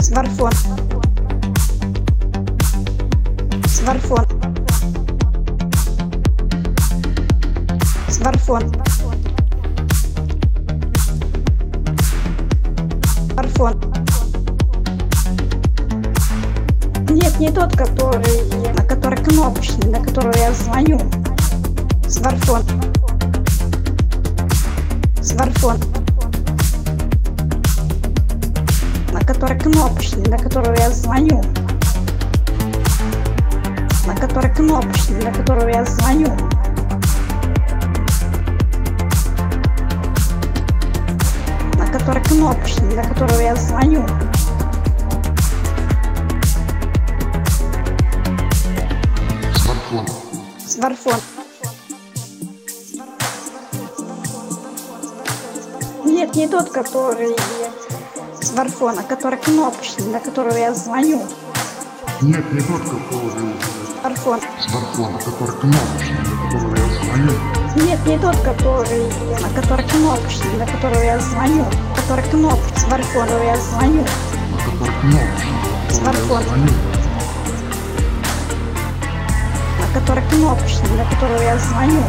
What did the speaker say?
Смартфон. Смартфон. Смартфон. Смартфон. Нет, не тот, который, на который кнопочный, на который я звоню. Смартфон. Смартфон. На который кнопочный, на который я звоню. На который кнопочный, на который я звоню. На который кнопочный, на который я звоню. Смартфон. Нет, не тот, который смартфон, а который кнопочный, на который я звоню. Нет, не тот, который Смартфон. смартфон, который кнопочный, на который я звоню. Нет, не тот, который, на который кнопочный, на который я звоню. Который кнопочный, смартфон, я звоню. На который кнопочный, на который я звоню. Который кнопочный, на который я звоню.